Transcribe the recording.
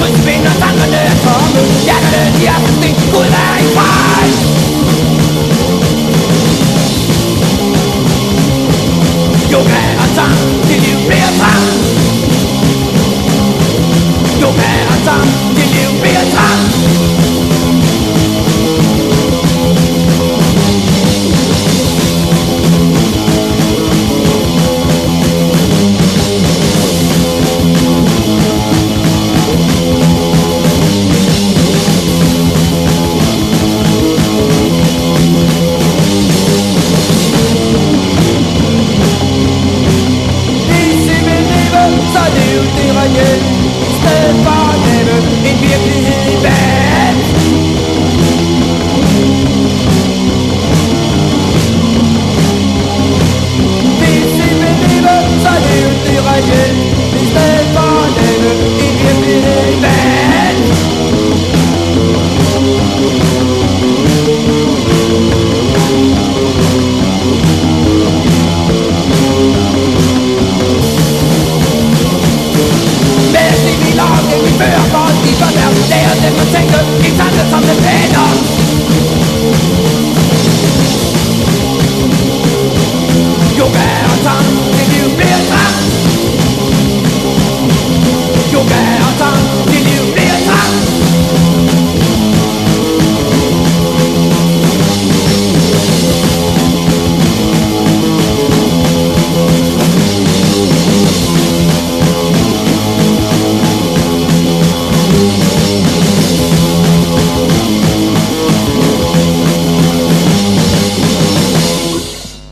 mình vì nó sang gần đến khó mình. Đã đến the apathy của lại phải. You can't understand, did you déraillé It's would take a eternity